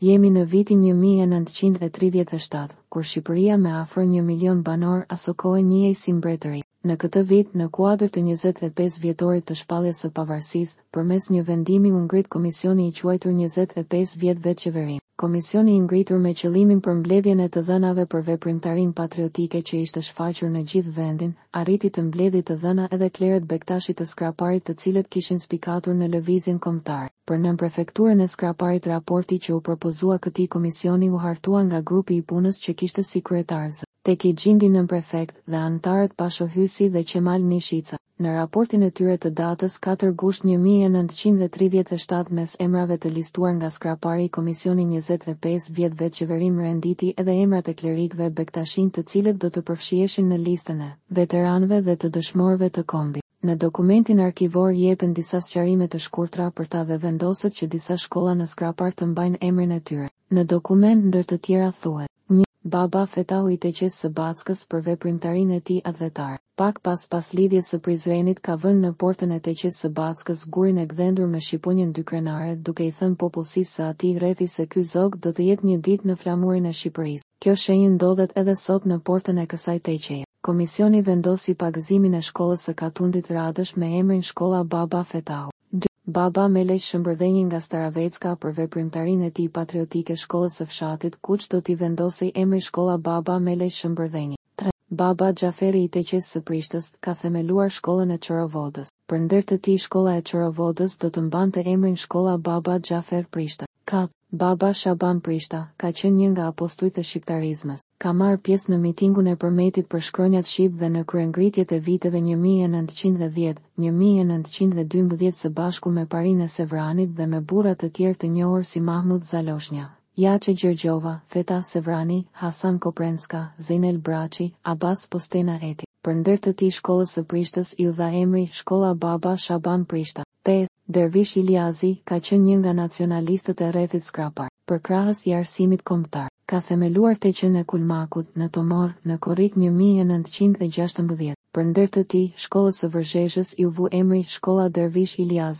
Jemi në vitin një mijë e nëntëqind e tridhjetë e shtatë, kur Shqipëria me afro një milion banorë asokohe njihej si mbretëri. Në këtë vit, në kuadër të njëzet e pesë vjetorit të shpalljes së pavarësisë, përmes një vendimi u ngrit komisioni i quajtur njëzet e pesë vjet vetëqeverim. Komisioni i ngritur me qëllimin për mbledhjen e të dhënave për veprimtarinë patriotike që ishte shfaqur në gjithë vendin, arriti të mbledhi të dhëna edhe klerët bektashi të Skraparit të cilët kishin spikatur në Lëvizjen Kombëtare. Për nënprefekturën e Skraparit raporti që iu propozua këtij komisioni u hartua nga grupi i punës që kishte si kryetar z. Teki Xhindi nënprefekt dhe anëtarët Pasho Hysi dhe Qemal Nishica. Në raportin e tyre të datës katër gusht një mijë e nëntëqind e tridhjetë e shtatë mes emrave të listuar nga Skrapari i komisioni njëzet e pesë, vjet vetëqeverim renditi edhe emrat e klerikëve bektashinj të cilët do të përfshiheshin në listën e veteranëve dhe të dëshmorëve të kombit. Në dokumentin arkivor jepen disa sqarime të shkurtra për ta dhe vendoset që disa shkolla në Skrapar të mbajnë emrin e tyre. Në dokument ndër të tjera thuhet, një, Baba Fetahu i Teqesë së Backës për veprimtarinë e tij atdhetare. Pak pas pas Lidhjes së Prizrenit ka vënë në portën e Teqesë së Backës gurin e gdhendur me shqiponjën dykrenare duke i thënë popullsisë së atij rrethi se ky zog do të jetë një ditë në flamurin e Shqipërisë. Kjo shenjë ndodhet edhe sot në portën e kësaj teqeje. Komisioni vendosi pagëzimin e shkollës së Katundit Radësh me emrin Shkolla Baba Fetahu. Dy. Baba Meleq Shëmbërdhenji nga Staravecka për veprimtarinë e tij patriotike shkollës së fshatit Kuç do t'i vendosej emri Shkolla Baba Meleq Shëmbërdhenji. Tre. Baba Xhaferi i Teqesë së Prishtës ka themeluar shkollën e Çorovodës. Për nder të tij shkolla e Çorovodës do të mbante emrin Shkolla Baba Xhafer Prishta. Katër. Baba Shaban Prishta ka qenë një nga apostujt e shqiptarizmës. Ka marrë pjesë në mitingun e Përmetit për shkronjat shqip dhe në kryengritjet e viteve një mijë e nëntëqind e dhjetë, një mijë e nëntëqind e dymbëdhjetë së bashku me parinë e Sevranit dhe me burra të tjerë të njohur si Mahmud Zaloshnja. Jaçe Gjergjova, Feta Sevrani, Hasan Koprencka, Zejnel Braçi, Abas Postena etj. Për nder të tij shkollës së Prishtës iu dha emri Shkolla Baba Shaban Prishta. Pesë, Dervish Iliazi ka qenë një nga nacionalistët e rrethit Skrapar, përkrahës i arsimit kombëtar. Ka themeluar Teqenë e Kulmakut, në Tomorr, në korrik një mijë e nëntëqind e gjashtëmbëdhjetë. Për nder të tij, shkollës së Vërzhezhës iu vu emri Shkolla Dervish Iliazi.